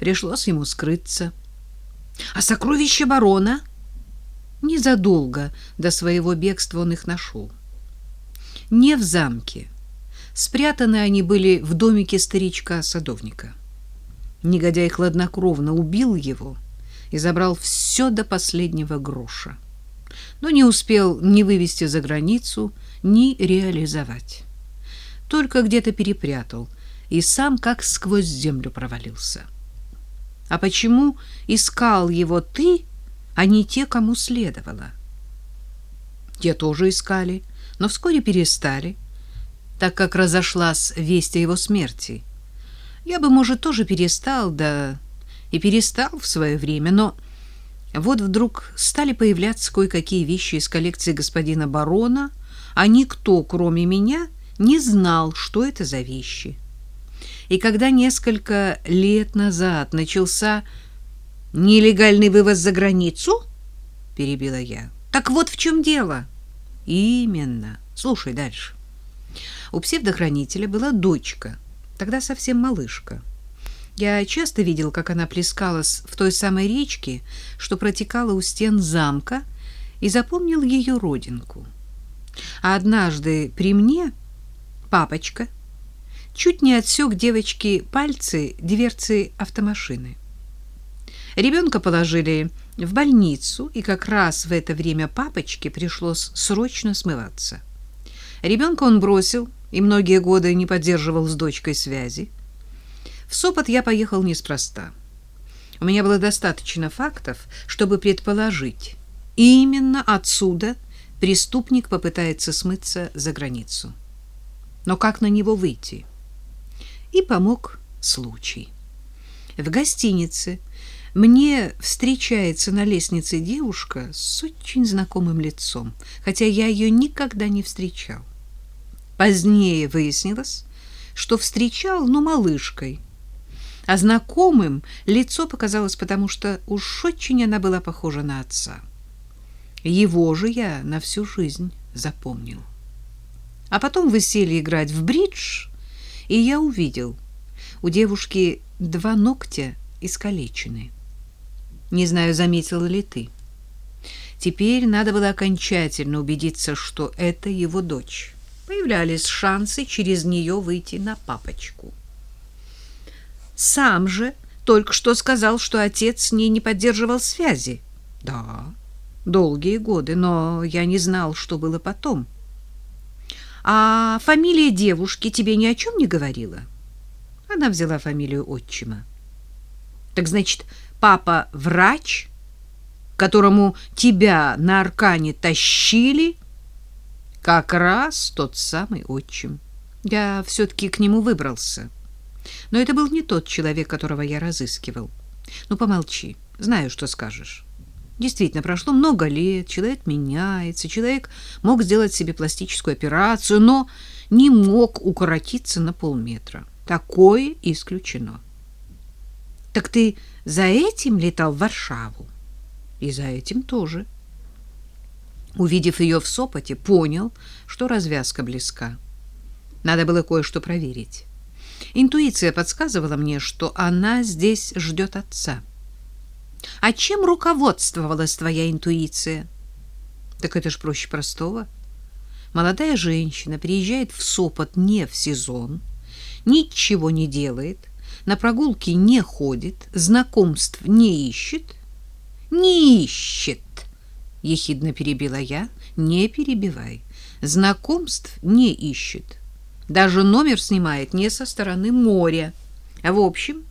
Пришлось ему скрыться. А сокровища барона? Незадолго до своего бегства он их нашел. Не в замке. Спрятаны они были в домике старичка-садовника. Негодяй хладнокровно убил его и забрал все до последнего гроша. Но не успел ни вывести за границу, ни реализовать. Только где-то перепрятал и сам как сквозь землю провалился. А почему искал его ты, а не те, кому следовало? Те тоже искали, но вскоре перестали, так как разошлась весть о его смерти. Я бы, может, тоже перестал, да и перестал в свое время, но вот вдруг стали появляться кое-какие вещи из коллекции господина барона, а никто, кроме меня, не знал, что это за вещи. И когда несколько лет назад начался нелегальный вывоз за границу, перебила я. Так вот в чем дело. Именно. Слушай дальше. У псевдохранителя была дочка, тогда совсем малышка. Я часто видел, как она плескалась в той самой речке, что протекала у стен замка, и запомнил ее родинку. А однажды при мне папочка чуть не отсек девочке пальцы дверцы автомашины. Ребенка положили в больницу, и как раз в это время папочке пришлось срочно смываться. Ребенка он бросил и многие годы не поддерживал с дочкой связи. В Сопот я поехал неспроста. У меня было достаточно фактов, чтобы предположить, именно отсюда преступник попытается смыться за границу. Но как на него выйти? И помог случай. В гостинице мне встречается на лестнице девушка с очень знакомым лицом, хотя я ее никогда не встречал. Позднее выяснилось, что встречал, но малышкой. А знакомым лицо показалось, потому что уж очень она была похожа на отца. Его же я на всю жизнь запомнил. А потом вы сели играть в бридж, и я увидел, у девушки два ногтя искалечены. Не знаю, заметила ли ты. Теперь надо было окончательно убедиться, что это его дочь. Появлялись шансы через нее выйти на папочку. Сам же только что сказал, что отец с ней не поддерживал связи. Да, долгие годы, но я не знал, что было потом. — а фамилия девушки тебе ни о чем не говорила? Она взяла фамилию отчима. Так значит, папа врач, которому тебя на аркане тащили, как раз тот самый отчим. Я все-таки к нему выбрался. Но это был не тот человек, которого я разыскивал. Ну, помолчи, знаю, что скажешь. Действительно, прошло много лет, человек меняется, человек мог сделать себе пластическую операцию, но не мог укоротиться на полметра. Такое исключено. Так ты за этим летал в Варшаву? И за этим тоже. Увидев ее в Сопоте, понял, что развязка близка. Надо было кое-что проверить. Интуиция подсказывала мне, что она здесь ждет отца. А чем руководствовалась твоя интуиция? Так это ж проще простого. Молодая женщина приезжает в Сопот не в сезон, ничего не делает, на прогулки не ходит, знакомств не ищет. Не ищет, ехидно перебила я. Не перебивай. Знакомств не ищет. Даже номер снимает не со стороны моря. А в общем,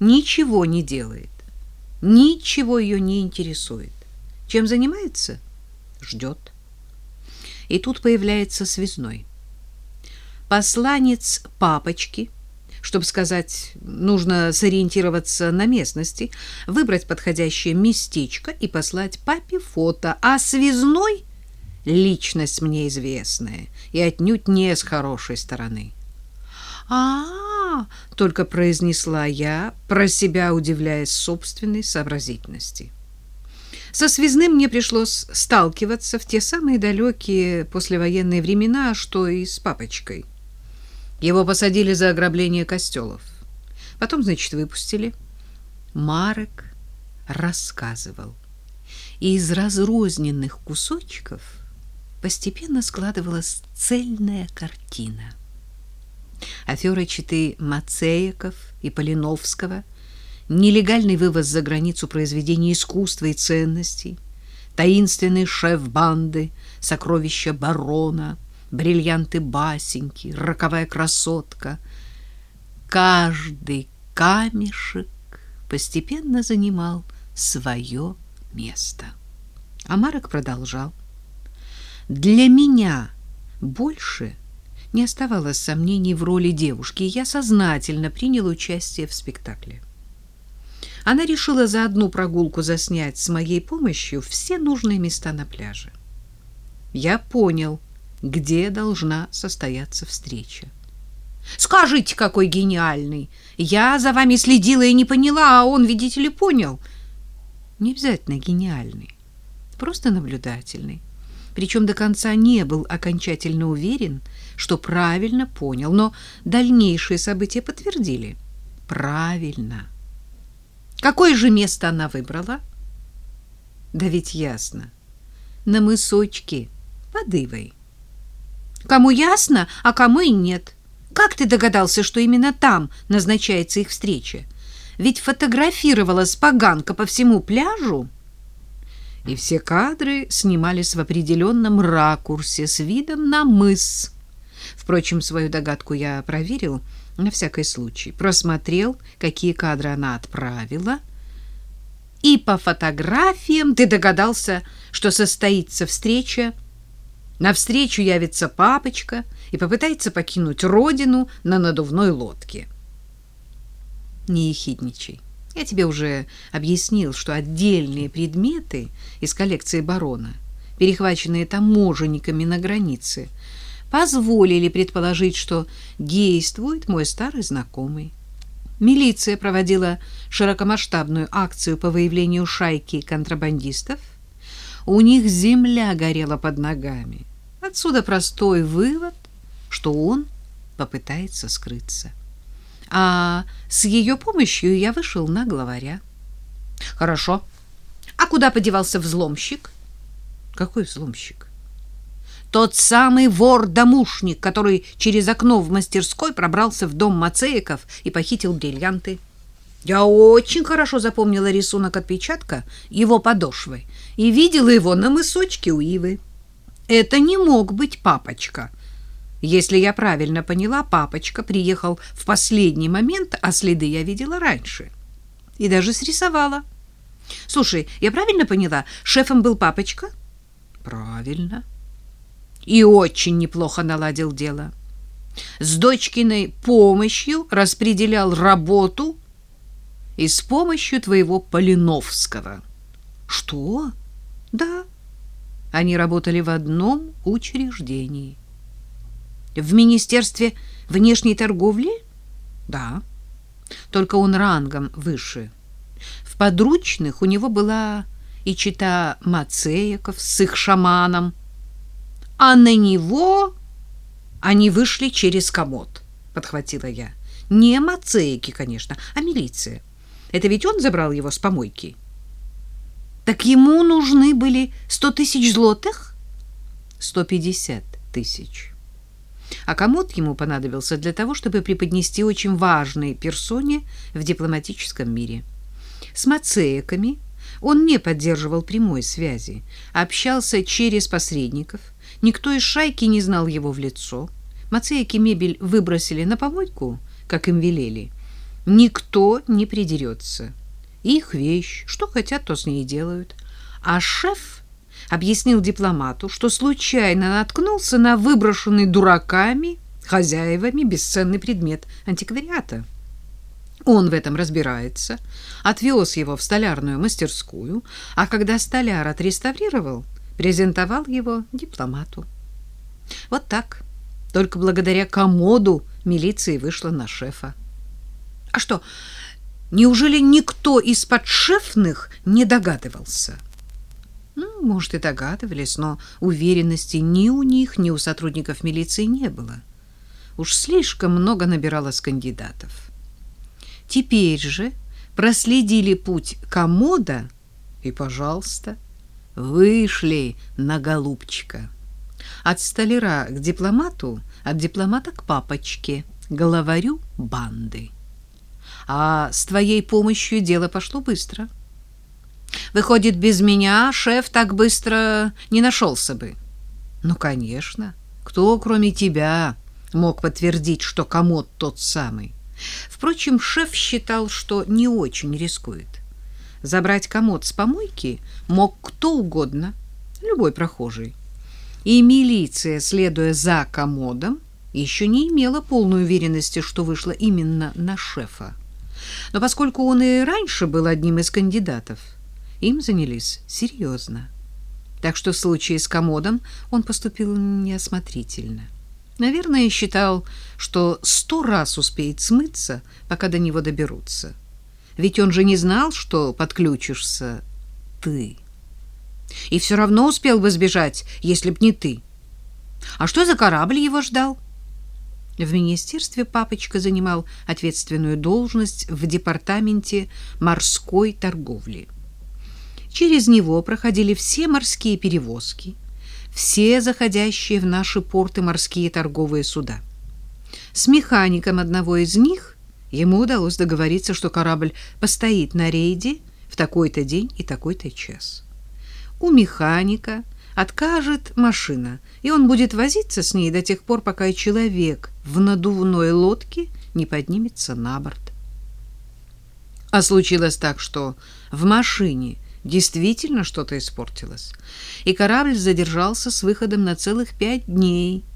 ничего не делает. Ничего ее не интересует. Чем занимается? Ждет. И тут появляется связной. Посланец папочки, чтобы сказать, нужно сориентироваться на местности, выбрать подходящее местечко и послать папе фото, а связной — личность мне известная и отнюдь не с хорошей стороны. А-а-а! Только произнесла я, про себя удивляясь собственной сообразительности. Со связным мне пришлось сталкиваться в те самые далекие послевоенные времена, что и с папочкой. Его посадили за ограбление костелов. Потом, значит, выпустили. Марек рассказывал. И из разрозненных кусочков постепенно складывалась цельная картина. Афера читы Мацеяков и Полиновского, нелегальный вывоз за границу произведений искусства и ценностей, таинственный шеф банды, сокровища барона, бриллианты басеньки, роковая красотка. Каждый камешек постепенно занимал свое место. А Марок продолжал. Для меня больше не оставалось сомнений в роли девушки, и я сознательно принял участие в спектакле. Она решила за одну прогулку заснять с моей помощью все нужные места на пляже. Я понял, где должна состояться встреча. Скажите, какой гениальный! Я за вами следила и не поняла, а он, видите ли, понял. Не обязательно гениальный, просто наблюдательный. Причем до конца не был окончательно уверен, что правильно понял, но дальнейшие события подтвердили. Правильно. Какое же место она выбрала? Да ведь ясно. На мысочке под Ивой. Кому ясно, а кому и нет. Как ты догадался, что именно там назначается их встреча? Ведь фотографировалась поганка по всему пляжу. И все кадры снимались в определенном ракурсе с видом на мыс. Впрочем, свою догадку я проверил на всякий случай. Просмотрел, какие кадры она отправила. И по фотографиям ты догадался, что состоится встреча. На встречу явится папочка и попытается покинуть родину на надувной лодке. Не ехидничай. Я тебе уже объяснил, что отдельные предметы из коллекции барона, перехваченные таможенниками на границе, позволили предположить, что действует мой старый знакомый. Милиция проводила широкомасштабную акцию по выявлению шайки контрабандистов. У них земля горела под ногами. Отсюда простой вывод, что он попытается скрыться. А с ее помощью я вышел на главаря. Хорошо. А куда подевался взломщик? Какой взломщик? Тот самый вор-домушник, который через окно в мастерской пробрался в дом Мацеиков и похитил бриллианты. Я очень хорошо запомнила рисунок отпечатка его подошвы и видела его на мысочке у Ивы. Это не мог быть папочка. Если я правильно поняла, папочка приехал в последний момент, а следы я видела раньше. И даже срисовала. Слушай, я правильно поняла, шефом был папочка? Правильно. И очень неплохо наладил дело. С дочкиной помощью распределял работу и с помощью твоего Полиновского. Что? Да. Они работали в одном учреждении. В Министерстве внешней торговли? Да. Только он рангом выше. В подручных у него была и чита Мацеяков с их шаманом, а на него они вышли через комод, подхватила я. Не Мацеяки, конечно, а милиция. Это ведь он забрал его с помойки. Так ему нужны были сто тысяч злотых? Сто пятьдесят тысяч. А комод ему понадобился для того, чтобы преподнести очень важной персоне в дипломатическом мире. С мацеяками он не поддерживал прямой связи, общался через посредников. Никто из шайки не знал его в лицо. Мацеяки мебель выбросили на помойку, как им велели. Никто не придерется. Их вещь, что хотят, то с ней делают. А шеф объяснил дипломату, что случайно наткнулся на выброшенный дураками, хозяевами бесценный предмет антиквариата. Он в этом разбирается, отвез его в столярную мастерскую, а когда столяр отреставрировал, презентовал его дипломату. Вот так. Только благодаря комоду милиции вышла на шефа. А что, неужели никто из подшефных не догадывался? Ну, может, и догадывались, но уверенности ни у них, ни у сотрудников милиции не было. Уж слишком много набиралось кандидатов. Теперь же проследили путь комода и, пожалуйста, вышли на голубчика. От столяра к дипломату, от дипломата к папочке, главарю банды. А с твоей помощью дело пошло быстро. Выходит, без меня шеф так быстро не нашелся бы. Ну, конечно. Кто, кроме тебя, мог подтвердить, что комод тот самый? Впрочем, шеф считал, что не очень рискует. Забрать комод с помойки мог кто угодно, любой прохожий. И милиция, следуя за комодом, еще не имела полной уверенности, что вышла именно на шефа. Но поскольку он и раньше был одним из кандидатов, им занялись серьезно. Так что в случае с комодом он поступил неосмотрительно. Наверное, считал, что сто раз успеет смыться, пока до него доберутся. Ведь он же не знал, что подключишься ты. И все равно успел бы сбежать, если б не ты. А что за корабль его ждал? В министерстве папочка занимал ответственную должность в департаменте морской торговли. Через него проходили все морские перевозки, все заходящие в наши порты морские торговые суда. С механиком одного из них ему удалось договориться, что корабль постоит на рейде в такой-то день и такой-то час. У механика откажет машина, и он будет возиться с ней до тех пор, пока человек в надувной лодке не поднимется на борт. А случилось так, что в машине действительно что-то испортилось, и корабль задержался с выходом на целых пять дней –